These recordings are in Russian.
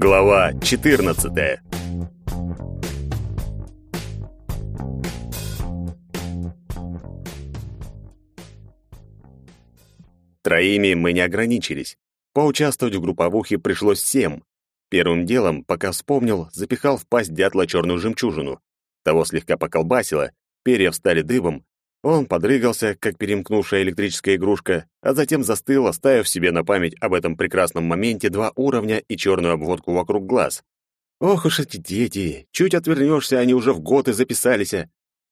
Глава 14. Троими мы не ограничились. Поучаствовать в групповухе пришлось всем. Первым делом, пока вспомнил, запихал в пасть дятла черную жемчужину. Того слегка поколбасило, перья встали дыбом, он подрыгался, как перемкнувшая электрическая игрушка, а затем застыл, оставив себе на память об этом прекрасном моменте два уровня и черную обводку вокруг глаз. Ох уж эти дети! Чуть отвернешься, они уже в год и записались.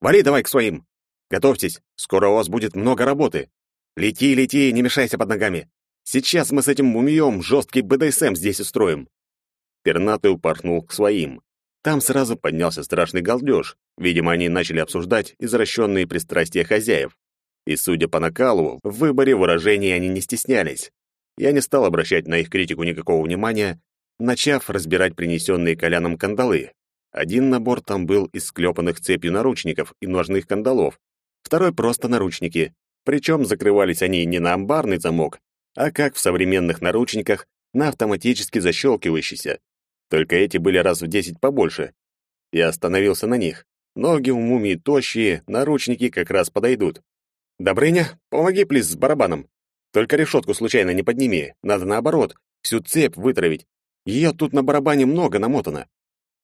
Вали давай к своим! Готовьтесь, скоро у вас будет много работы. Лети, лети, не мешайся под ногами. Сейчас мы с этим мумием жесткий БДСМ здесь устроим. Пернатый упорхнул к своим. Там сразу поднялся страшный галдеж. Видимо, они начали обсуждать извращенные пристрастия хозяев. И, судя по накалу, в выборе выражений они не стеснялись. Я не стал обращать на их критику никакого внимания, начав разбирать принесенные Коляном кандалы. Один набор там был из склепанных цепью наручников и ножных кандалов, второй просто наручники, причем закрывались они не на амбарный замок, а как в современных наручниках, на автоматически защелкивающийся. Только эти были раз в десять побольше. Я остановился на них. Ноги у мумии тощие, наручники как раз подойдут. «Добрыня, помоги, плиз, с барабаном. Только решетку случайно не подними. Надо наоборот, всю цепь вытравить. Ее тут на барабане много намотано».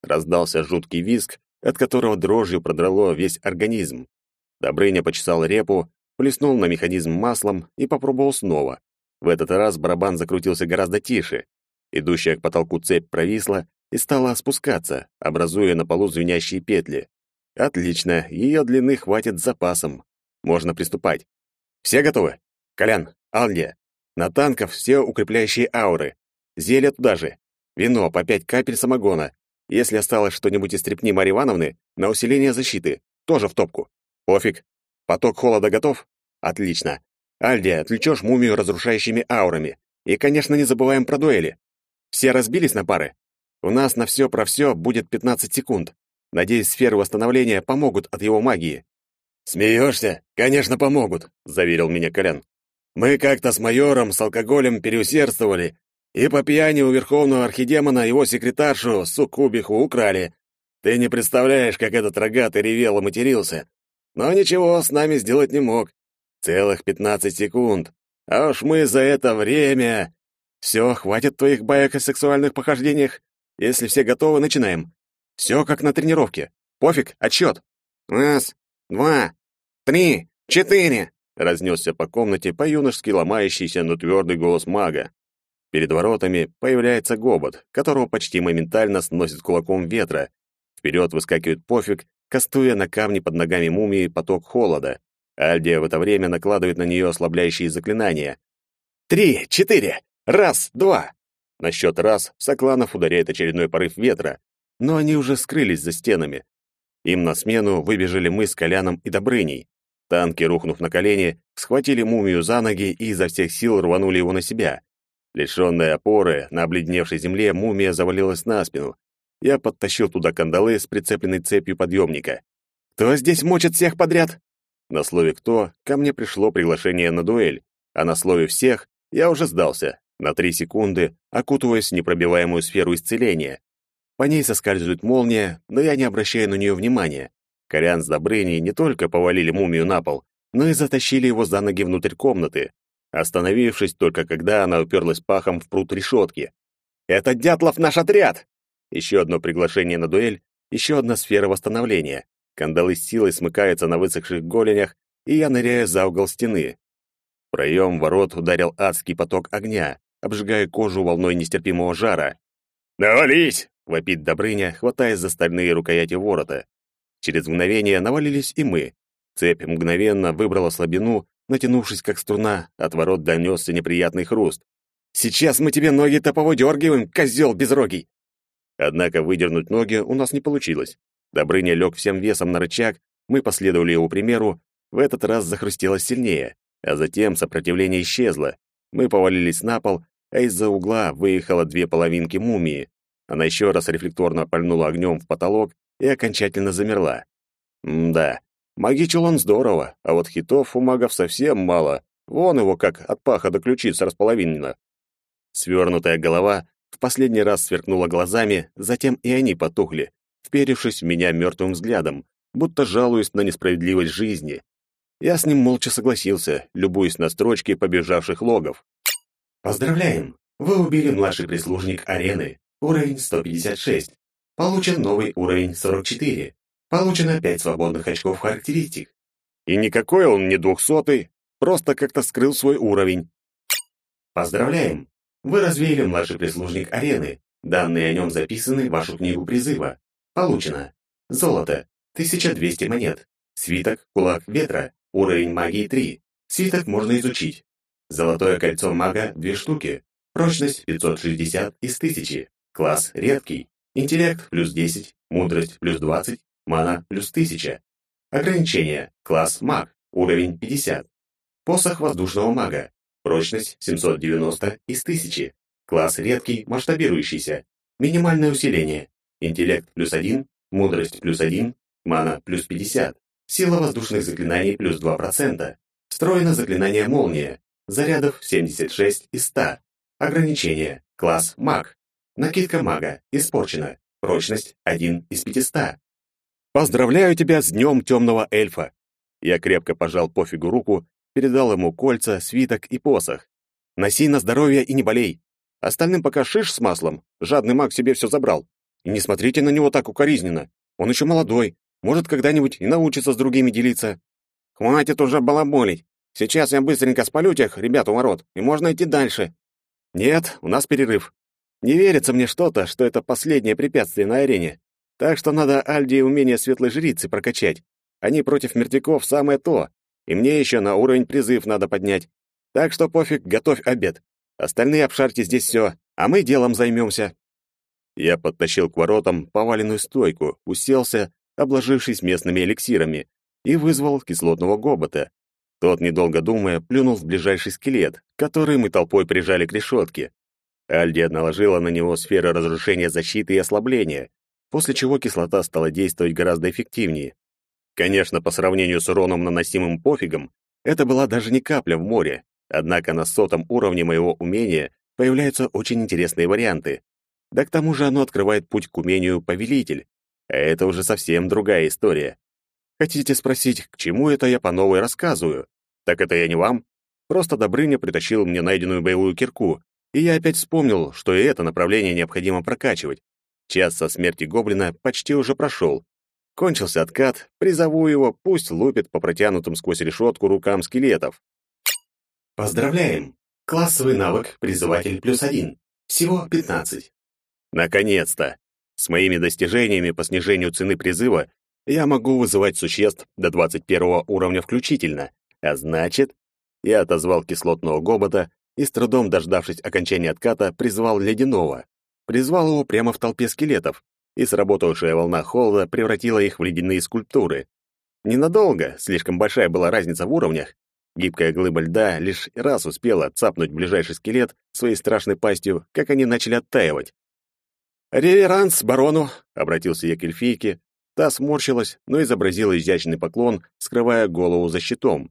Раздался жуткий визг, от которого дрожью продрало весь организм. Добрыня почесал репу, плеснул на механизм маслом и попробовал снова. В этот раз барабан закрутился гораздо тише. Идущая к потолку цепь провисла и стала спускаться, образуя на полу звенящие петли. Отлично, ее длины хватит с запасом. Можно приступать. Все готовы? Колян, Алдия. На танков все укрепляющие ауры. Зелья туда же. Вино по пять капель самогона. Если осталось что-нибудь из стрепни Марьи Ивановны, на усиление защиты. Тоже в топку. Пофиг. Поток холода готов? Отлично. Альдия, отвлечешь мумию разрушающими аурами. И, конечно, не забываем про дуэли. Все разбились на пары? У нас на все про все будет 15 секунд. Надеюсь, сферы восстановления помогут от его магии. Смеешься? Конечно, помогут, заверил меня Колян. Мы как-то с майором с алкоголем переусердствовали, и по пьяни у верховного архидемона его секретаршу, суккубиху, украли. Ты не представляешь, как этот рогатый ревел и матерился. Но ничего с нами сделать не мог. Целых пятнадцать секунд. А уж мы за это время... Все, хватит твоих баек о сексуальных похождениях. Если все готовы, начинаем. Все как на тренировке. Пофиг, отсчет. Раз, два, три, четыре. Разнесся по комнате по-юношески ломающийся, но твердый голос мага. Перед воротами появляется гобот, которого почти моментально сносит кулаком ветра. Вперед выскакивает пофиг, кастуя на камни под ногами мумии поток холода. Альдия в это время накладывает на нее ослабляющие заклинания. «Три, четыре! Раз, два!» На счет раз Сокланов ударяет очередной порыв ветра, но они уже скрылись за стенами. Им на смену выбежали мы с Коляном и Добрыней. Танки, рухнув на колени, схватили мумию за ноги и изо всех сил рванули его на себя. Лишённая опоры, на обледеневшей земле мумия завалилась на спину. Я подтащил туда кандалы с прицепленной цепью подъемника. «Кто здесь мочит всех подряд?» На слове «кто» ко мне пришло приглашение на дуэль, а на слове «всех» я уже сдался на три секунды окутываясь в непробиваемую сферу исцеления. По ней соскальзывает молния, но я не обращаю на нее внимания. Корян с Добрыней не только повалили мумию на пол, но и затащили его за ноги внутрь комнаты, остановившись только когда она уперлась пахом в прут решетки. «Это Дятлов наш отряд!» Еще одно приглашение на дуэль, еще одна сфера восстановления. Кандалы с силой смыкаются на высохших голенях, и я ныряю за угол стены. В проем ворот ударил адский поток огня, обжигая кожу волной нестерпимого жара. «Навались!» — вопит Добрыня, хватаясь за стальные рукояти ворота. Через мгновение навалились и мы. Цепь мгновенно выбрала слабину, натянувшись как струна, от ворот донесся неприятный хруст. «Сейчас мы тебе ноги-то повыдергиваем, козел безрогий!» Однако выдернуть ноги у нас не получилось. Добрыня лег всем весом на рычаг, мы последовали его примеру, в этот раз захрустело сильнее, а затем сопротивление исчезло. Мы повалились на пол, а из-за угла выехало две половинки мумии. Она еще раз рефлекторно пальнула огнем в потолок и окончательно замерла. М-да, магичил он здорово, а вот хитов у магов совсем мало. Вон его как от паха до ключиц располовинено. Свернутая голова в последний раз сверкнула глазами, затем и они потухли, вперевшись в меня мертвым взглядом, будто жалуясь на несправедливость жизни. Я с ним молча согласился, любуясь на строчки побежавших логов. «Поздравляем! Вы убили младший прислужник арены. Уровень 156. Получен новый уровень 44. Получено 5 свободных очков характеристик. И никакой он не двухсотый, просто как-то скрыл свой уровень. Поздравляем! Вы развеяли младший прислужник арены. Данные о нем записаны в вашу книгу призыва. Получено. Золото. 1200 монет. Свиток «Кулак ветра». Уровень магии 3. Свиток можно изучить. Золотое кольцо мага – 2 штуки. Прочность 560 из 1000. Класс редкий. Интеллект плюс 10. Мудрость плюс 20. Мана плюс 1000. Ограничение. Класс маг. Уровень 50. Посох воздушного мага. Прочность 790 из 1000. Класс редкий, масштабирующийся. Минимальное усиление. Интеллект плюс 1, мудрость плюс 1, мана плюс 50. Сила воздушных заклинаний плюс 2%. Встроено заклинание молния. Зарядов 76 из 100. Ограничение. Класс маг. Накидка мага. Испорчена. Прочность 1 из 500. Поздравляю тебя с днем темного эльфа. Я крепко пожал пофигу руку передал ему кольца, свиток и посох. «Носи на здоровье и не болей. Остальным пока шиш с маслом. Жадный маг себе все забрал. И не смотрите на него так укоризненно. Он еще молодой. Может, когда-нибудь и научится с другими делиться». «Хватит уже балаболить. Сейчас я быстренько спалю тех ребят у ворот, и можно идти дальше». «Нет, у нас перерыв. Не верится мне что-то, что это последнее препятствие на арене. Так что надо Альди умение светлой жрицы прокачать. Они против мертвяков самое то. И мне еще на уровень призыв надо поднять. Так что пофиг, готовь обед. Остальные обшарьте здесь все, а мы делом займемся. Я подтащил к воротам поваленную стойку, уселся, обложившись местными эликсирами, и вызвал кислотного гобота. Тот, недолго думая, плюнул в ближайший скелет, который мы толпой прижали к решетке. Альди наложила на него сферы разрушения защиты и ослабления, после чего кислота стала действовать гораздо эффективнее. Конечно, по сравнению с уроном, наносимым пофигом, это была даже не капля в море, однако на сотом уровне моего умения появляются очень интересные варианты. Да к тому же оно открывает путь к умению «Повелитель», а это уже совсем другая история. Хотите спросить, к чему это я по новой рассказываю? Так это я не вам. Просто Добрыня притащил мне найденную боевую кирку, и я опять вспомнил, что и это направление необходимо прокачивать. Час со смерти гоблина почти уже прошел, Кончился откат, призову его, пусть лупит по протянутым сквозь решетку рукам скелетов. Поздравляем! Классовый навык «Призыватель плюс один». Всего 15. Наконец-то! С моими достижениями по снижению цены призыва я могу вызывать существ до 21 уровня включительно, а значит... Я отозвал кислотного гобота и, с трудом дождавшись окончания отката, призвал ледяного. Призвал его прямо в толпе скелетов, и сработавшая волна холода превратила их в ледяные скульптуры. Ненадолго, слишком большая была разница в уровнях. Гибкая глыба льда лишь раз успела цапнуть ближайший скелет своей страшной пастью, как они начали оттаивать. «Реверанс барону!» — обратился я к эльфийке. Та сморщилась, но изобразила изящный поклон, скрывая голову за щитом.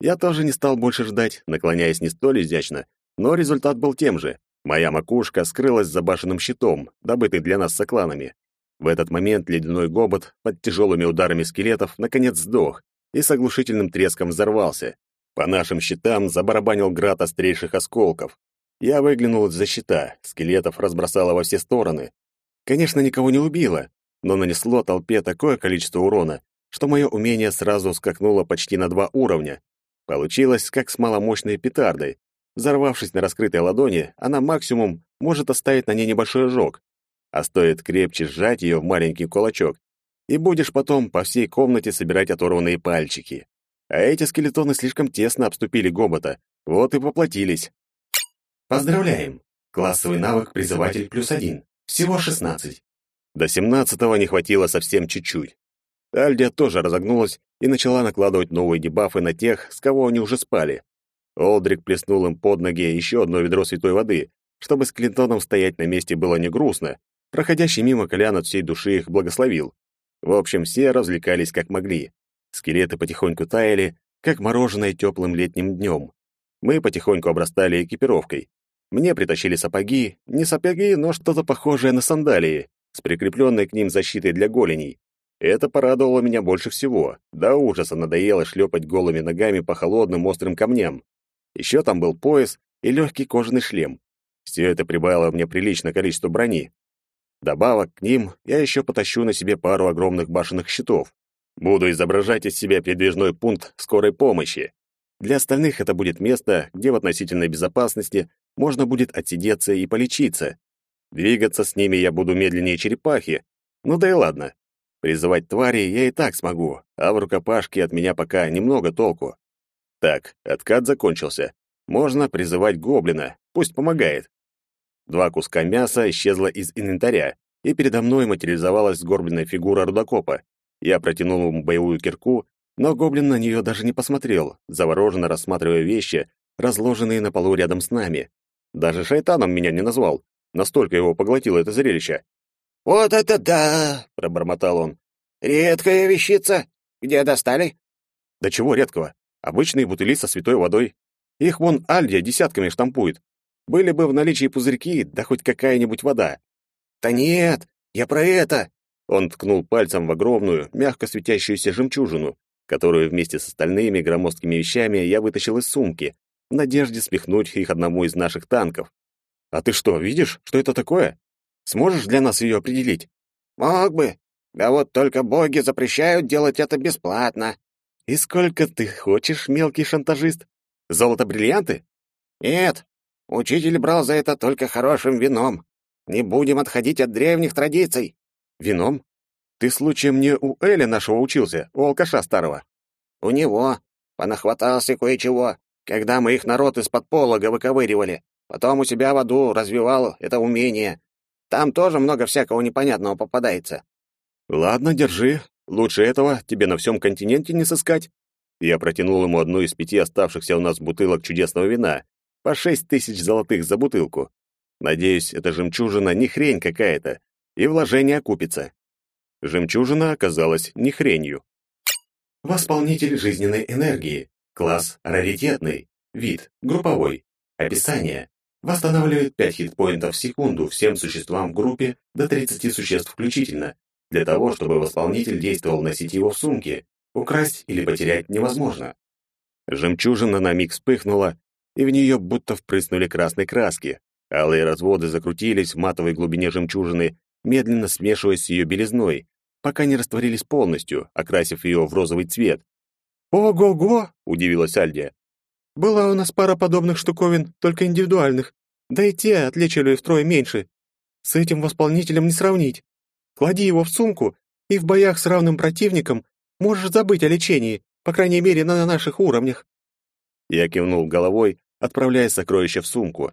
Я тоже не стал больше ждать, наклоняясь не столь изящно, но результат был тем же. Моя макушка скрылась за башенным щитом, добытый для нас сокланами. В этот момент ледяной гобот под тяжелыми ударами скелетов наконец сдох и с оглушительным треском взорвался. По нашим щитам забарабанил град острейших осколков. Я выглянул из-за щита, скелетов разбросало во все стороны. Конечно, никого не убило, но нанесло толпе такое количество урона, что мое умение сразу скакнуло почти на два уровня. Получилось, как с маломощной петардой, Взорвавшись на раскрытой ладони, она максимум может оставить на ней небольшой ожог, а стоит крепче сжать ее в маленький кулачок, и будешь потом по всей комнате собирать оторванные пальчики. А эти скелетоны слишком тесно обступили гобота, вот и поплатились. Поздравляем! Классовый навык «Призыватель плюс один». Всего 16. До семнадцатого не хватило совсем чуть-чуть. Альдия тоже разогнулась и начала накладывать новые дебафы на тех, с кого они уже спали. Олдрик плеснул им под ноги еще одно ведро святой воды, чтобы с Клинтоном стоять на месте было не грустно. Проходящий мимо Колян от всей души их благословил. В общем, все развлекались как могли. Скелеты потихоньку таяли, как мороженое теплым летним днем. Мы потихоньку обрастали экипировкой. Мне притащили сапоги, не сапоги, но что-то похожее на сандалии, с прикрепленной к ним защитой для голеней. Это порадовало меня больше всего. До ужаса надоело шлепать голыми ногами по холодным острым камням. Еще там был пояс и легкий кожаный шлем. Все это прибавило мне приличное количество брони. Добавок к ним я еще потащу на себе пару огромных башенных щитов. Буду изображать из себя передвижной пункт скорой помощи. Для остальных это будет место, где в относительной безопасности можно будет отсидеться и полечиться. Двигаться с ними я буду медленнее черепахи. Ну да и ладно. Призывать твари я и так смогу, а в рукопашке от меня пока немного толку. Так, откат закончился. Можно призывать гоблина, пусть помогает. Два куска мяса исчезло из инвентаря, и передо мной материализовалась сгорбленная фигура рудокопа. Я протянул ему боевую кирку, но гоблин на нее даже не посмотрел, завороженно рассматривая вещи, разложенные на полу рядом с нами. Даже шайтаном меня не назвал, настолько его поглотило это зрелище. «Вот это да!» — пробормотал он. «Редкая вещица. Где достали?» «Да чего редкого? Обычные бутыли со святой водой. Их вон Альдия десятками штампует. Были бы в наличии пузырьки, да хоть какая-нибудь вода». «Да нет, я про это!» Он ткнул пальцем в огромную, мягко светящуюся жемчужину, которую вместе с остальными громоздкими вещами я вытащил из сумки, в надежде спихнуть их одному из наших танков. «А ты что, видишь, что это такое? Сможешь для нас ее определить?» «Мог бы. Да вот только боги запрещают делать это бесплатно». «И сколько ты хочешь, мелкий шантажист? Золото-бриллианты?» «Нет. Учитель брал за это только хорошим вином. Не будем отходить от древних традиций». «Вином? Ты случаем не у Эли нашего учился, у алкаша старого?» «У него. Понахватался кое-чего, когда мы их народ из-под полога выковыривали. Потом у себя в аду развивал это умение. Там тоже много всякого непонятного попадается. Ладно, держи. Лучше этого тебе на всем континенте не сыскать. Я протянул ему одну из пяти оставшихся у нас бутылок чудесного вина. По шесть тысяч золотых за бутылку. Надеюсь, эта жемчужина не хрень какая-то, и вложение окупится. Жемчужина оказалась не хренью. Восполнитель жизненной энергии. Класс раритетный. Вид групповой. Описание. Восстанавливает 5 хитпоинтов в секунду всем существам в группе до 30 существ включительно. Для того, чтобы восполнитель действовал, носить его в сумке. Украсть или потерять невозможно. Жемчужина на миг вспыхнула, и в нее будто впрыснули красной краски. Алые разводы закрутились в матовой глубине жемчужины, медленно смешиваясь с ее белизной, пока не растворились полностью, окрасив ее в розовый цвет. «Ого-го!» — удивилась Альдия. Была у нас пара подобных штуковин, только индивидуальных. Да и те отличили втрое меньше. С этим восполнителем не сравнить. Клади его в сумку, и в боях с равным противником можешь забыть о лечении, по крайней мере, на наших уровнях. Я кивнул головой, отправляя сокровище в сумку.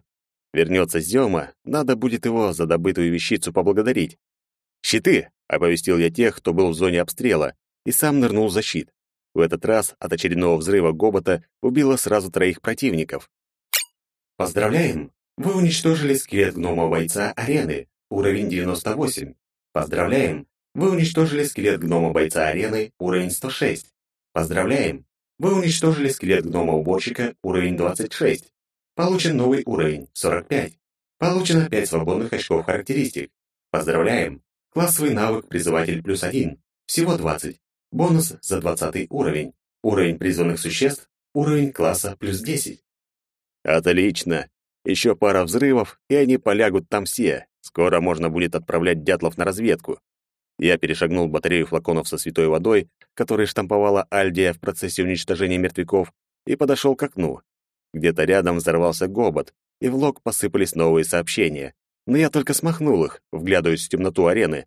Вернется Зёма, надо будет его за добытую вещицу поблагодарить. «Щиты!» — оповестил я тех, кто был в зоне обстрела, и сам нырнул за щит. В этот раз от очередного взрыва гобота убило сразу троих противников. Поздравляем! Вы уничтожили скелет гнома-бойца арены, уровень 98. Поздравляем! Вы уничтожили скелет гнома-бойца арены, уровень 106. Поздравляем! Вы уничтожили скелет гнома-уборщика, уровень 26. Получен новый уровень, 45. Получено 5 свободных очков характеристик. Поздравляем! Классовый навык «Призыватель плюс 1». Всего 20. Бонус за 20 уровень. Уровень призванных существ. Уровень класса плюс 10. Отлично. Еще пара взрывов, и они полягут там все. Скоро можно будет отправлять дятлов на разведку. Я перешагнул батарею флаконов со святой водой, которые штамповала Альдия в процессе уничтожения мертвяков, и подошел к окну. Где-то рядом взорвался гобот, и в лог посыпались новые сообщения. Но я только смахнул их, вглядываясь в темноту арены,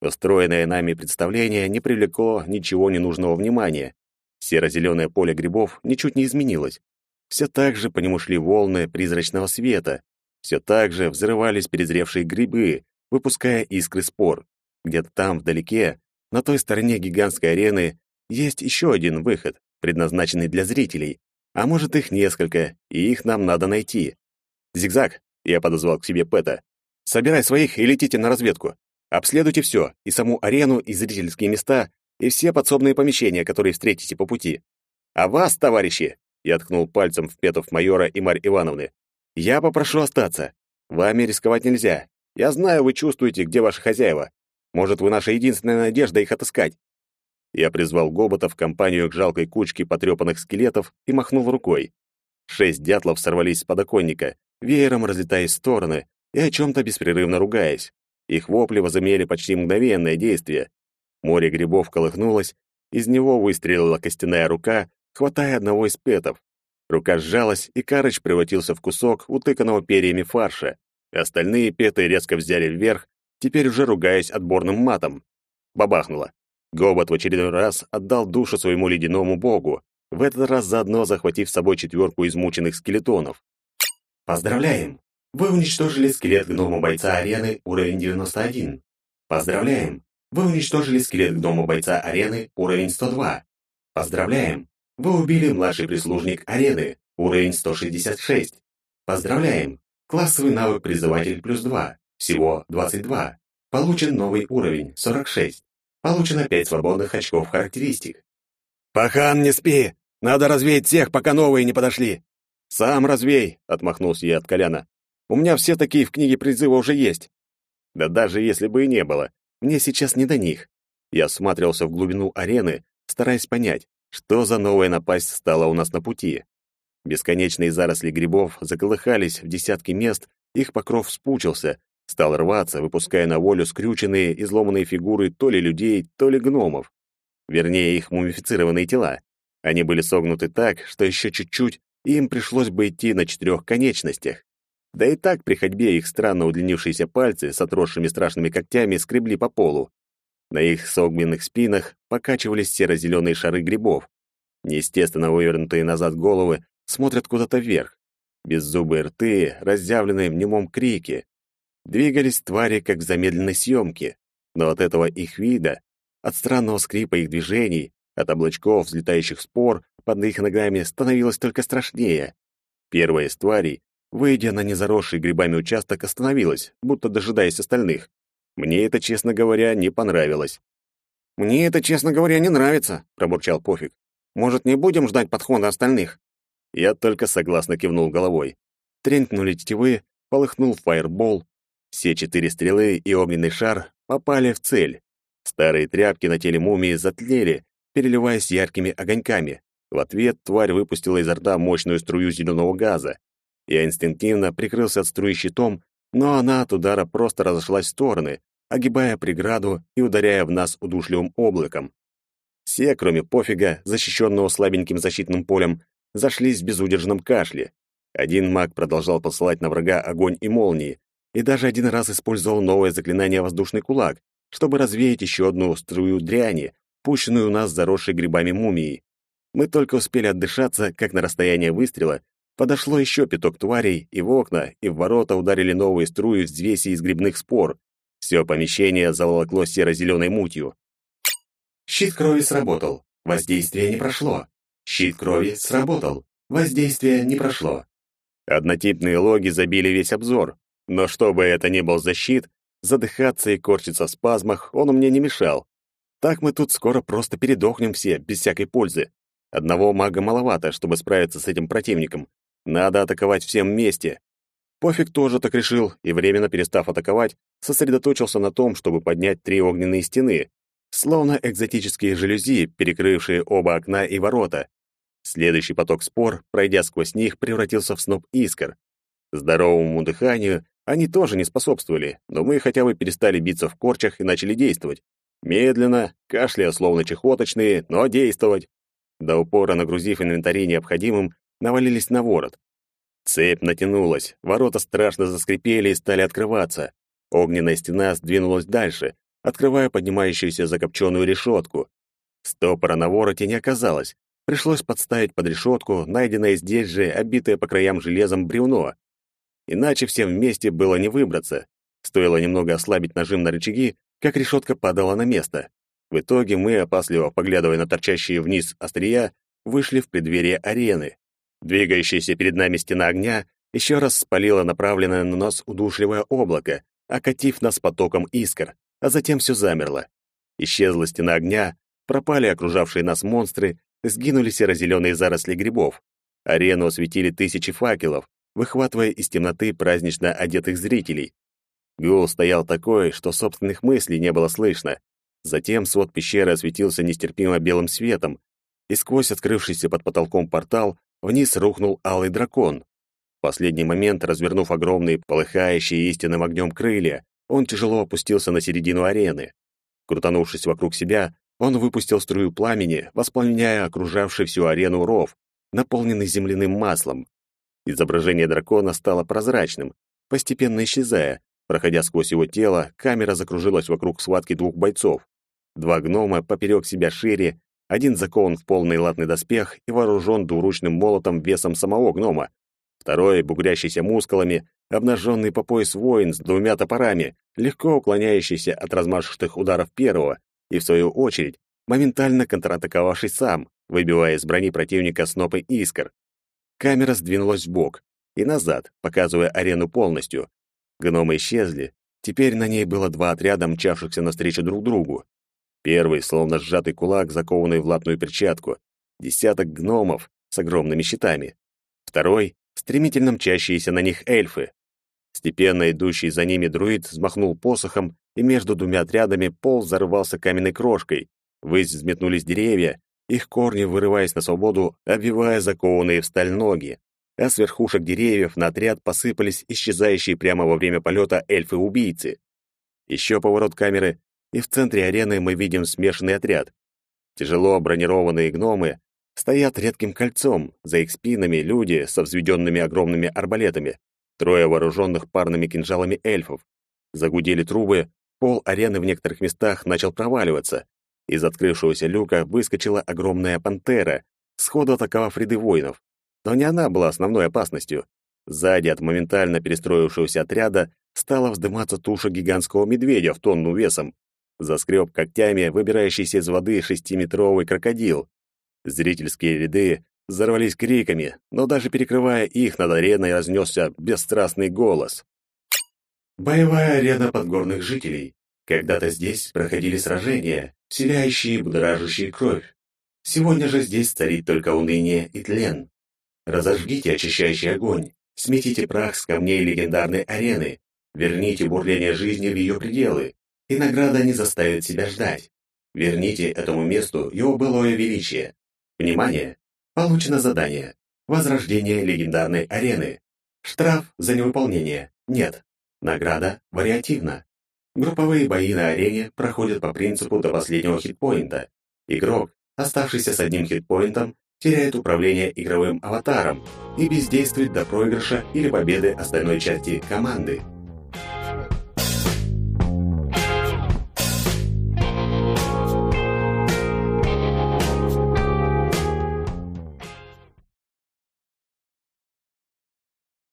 Устроенное нами представление не привлекло ничего ненужного внимания. Серо-зеленое поле грибов ничуть не изменилось. Все так же по нему шли волны призрачного света. Все так же взрывались перезревшие грибы, выпуская искры спор. Где-то там, вдалеке, на той стороне гигантской арены, есть еще один выход, предназначенный для зрителей. А может, их несколько, и их нам надо найти. «Зигзаг», — я подозвал к себе Пэта, — «собирай своих и летите на разведку. Обследуйте все, и саму арену, и зрительские места, и все подсобные помещения, которые встретите по пути. А вас, товарищи, я ткнул пальцем в петов майора и Марь Ивановны. Я попрошу остаться. Вами рисковать нельзя. Я знаю, вы чувствуете, где ваши хозяева. Может, вы наша единственная надежда их отыскать. Я призвал Гобота в компанию к жалкой кучке потрепанных скелетов и махнул рукой. Шесть дятлов сорвались с подоконника, веером разлетаясь в стороны и о чем-то беспрерывно ругаясь. Их вопли возымели почти мгновенное действие. Море грибов колыхнулось, из него выстрелила костяная рука, хватая одного из петов. Рука сжалась, и Карыч превратился в кусок утыканного перьями фарша. Остальные петы резко взяли вверх, теперь уже ругаясь отборным матом. Бабахнуло. Гобот в очередной раз отдал душу своему ледяному богу, в этот раз заодно захватив с собой четверку измученных скелетонов. Поздравляем! Вы уничтожили скелет гнома-бойца арены уровень 91. Поздравляем! Вы уничтожили скелет гнома-бойца арены уровень 102. Поздравляем! Вы убили младший прислужник арены уровень 166. Поздравляем! Классовый навык призыватель плюс 2, всего 22. Получен новый уровень 46. Получено 5 свободных очков характеристик. «Пахан, не спи! Надо развеять всех, пока новые не подошли!» «Сам развей!» — отмахнулся я от Коляна. «У меня все такие в книге призыва уже есть». Да даже если бы и не было, мне сейчас не до них. Я осматривался в глубину арены, стараясь понять, что за новая напасть стала у нас на пути. Бесконечные заросли грибов заколыхались в десятки мест, их покров спучился, стал рваться, выпуская на волю скрюченные, изломанные фигуры то ли людей, то ли гномов. Вернее, их мумифицированные тела. Они были согнуты так, что еще чуть-чуть, и им пришлось бы идти на четырех конечностях. Да и так при ходьбе их странно удлинившиеся пальцы с отросшими страшными когтями скребли по полу. На их согменных спинах покачивались серо-зеленые шары грибов. Неестественно вывернутые назад головы смотрят куда-то вверх. Беззубые рты, разъявленные в немом крике. Двигались твари, как в замедленной съемке, но от этого их вида от странного скрипа их движений, от облачков, взлетающих спор под их ногами, становилось только страшнее. Первая из тварей, выйдя на незаросший грибами участок, остановилась, будто дожидаясь остальных. Мне это, честно говоря, не понравилось. «Мне это, честно говоря, не нравится», — пробурчал Пофиг. «Может, не будем ждать подхода остальных?» Я только согласно кивнул головой. Тренькнули тетивы, полыхнул фаербол. Все четыре стрелы и огненный шар попали в цель. Старые тряпки на теле мумии затлели, переливаясь яркими огоньками. В ответ тварь выпустила изо рта мощную струю зеленого газа. Я инстинктивно прикрылся от струи щитом, но она от удара просто разошлась в стороны, огибая преграду и ударяя в нас удушливым облаком. Все, кроме пофига, защищенного слабеньким защитным полем, зашлись в безудержном кашле. Один маг продолжал посылать на врага огонь и молнии, и даже один раз использовал новое заклинание «Воздушный кулак», чтобы развеять еще одну струю дряни, пущенную у нас заросшей грибами мумии. Мы только успели отдышаться, как на расстояние выстрела подошло еще пяток тварей, и в окна, и в ворота ударили новые струи взвеси из грибных спор. Все помещение заволокло серо-зеленой мутью. Щит крови сработал. Воздействие не прошло. Щит крови сработал. Воздействие не прошло. Однотипные логи забили весь обзор. Но чтобы это не был защит, Задыхаться и корчиться в спазмах он мне не мешал. Так мы тут скоро просто передохнем все, без всякой пользы. Одного мага маловато, чтобы справиться с этим противником. Надо атаковать всем вместе. Пофиг тоже так решил, и временно перестав атаковать, сосредоточился на том, чтобы поднять три огненные стены, словно экзотические жалюзи, перекрывшие оба окна и ворота. Следующий поток спор, пройдя сквозь них, превратился в сноп искр. Здоровому дыханию они тоже не способствовали, но мы хотя бы перестали биться в корчах и начали действовать. Медленно, кашляя словно чехоточные, но действовать. До упора нагрузив инвентарь необходимым, навалились на ворот. Цепь натянулась, ворота страшно заскрипели и стали открываться. Огненная стена сдвинулась дальше, открывая поднимающуюся закопченную решетку. Стопора на вороте не оказалось. Пришлось подставить под решетку, найденное здесь же, обитое по краям железом бревно. Иначе всем вместе было не выбраться. Стоило немного ослабить нажим на рычаги, как решетка падала на место. В итоге мы, опасливо поглядывая на торчащие вниз острия, вышли в преддверие арены. Двигающаяся перед нами стена огня еще раз спалила направленное на нас удушливое облако, окатив нас потоком искр, а затем все замерло. Исчезла стена огня, пропали окружавшие нас монстры, сгинули серо-зеленые заросли грибов. Арену осветили тысячи факелов, выхватывая из темноты празднично одетых зрителей. Гул стоял такой, что собственных мыслей не было слышно. Затем свод пещеры осветился нестерпимо белым светом, и сквозь открывшийся под потолком портал вниз рухнул алый дракон. В последний момент, развернув огромные, полыхающие истинным огнем крылья, он тяжело опустился на середину арены. Крутанувшись вокруг себя, он выпустил струю пламени, воспламеняя окружавший всю арену ров, наполненный земляным маслом. Изображение дракона стало прозрачным, постепенно исчезая. Проходя сквозь его тело, камера закружилась вокруг схватки двух бойцов. Два гнома поперек себя шире, один закован в полный латный доспех и вооружен двуручным молотом весом самого гнома. Второй, бугрящийся мускулами, обнаженный по пояс воин с двумя топорами, легко уклоняющийся от размашистых ударов первого, и, в свою очередь, моментально контратаковавший сам, выбивая из брони противника снопы искр. Камера сдвинулась в бок и назад, показывая арену полностью. Гномы исчезли. Теперь на ней было два отряда, мчавшихся навстречу друг другу. Первый, словно сжатый кулак, закованный в латную перчатку. Десяток гномов с огромными щитами. Второй — стремительно мчащиеся на них эльфы. Степенно идущий за ними друид взмахнул посохом, и между двумя отрядами пол взорвался каменной крошкой. Ввысь взметнулись деревья, их корни, вырываясь на свободу, обвивая закованные в сталь ноги. А с верхушек деревьев на отряд посыпались исчезающие прямо во время полета эльфы-убийцы. Еще поворот камеры, и в центре арены мы видим смешанный отряд. Тяжело бронированные гномы стоят редким кольцом, за их спинами люди со взведенными огромными арбалетами, трое вооруженных парными кинжалами эльфов. Загудели трубы, пол арены в некоторых местах начал проваливаться, из открывшегося люка выскочила огромная пантера, сходу атаковав ряды воинов. Но не она была основной опасностью. Сзади от моментально перестроившегося отряда стала вздыматься туша гигантского медведя в тонну весом. Заскреб когтями выбирающийся из воды шестиметровый крокодил. Зрительские ряды взорвались криками, но даже перекрывая их, над ареной разнесся бесстрастный голос. Боевая арена подгорных жителей. Когда-то здесь проходили сражения, вселяющие и будоражащие кровь. Сегодня же здесь царит только уныние и тлен. Разожгите очищающий огонь, сметите прах с камней легендарной арены, верните бурление жизни в ее пределы, и награда не заставит себя ждать. Верните этому месту его былое величие. Внимание! Получено задание. Возрождение легендарной арены. Штраф за невыполнение. Нет. Награда вариативна. Групповые бои на арене проходят по принципу до последнего хитпоинта. Игрок, оставшийся с одним хитпоинтом, теряет управление игровым аватаром и бездействует до проигрыша или победы остальной части команды.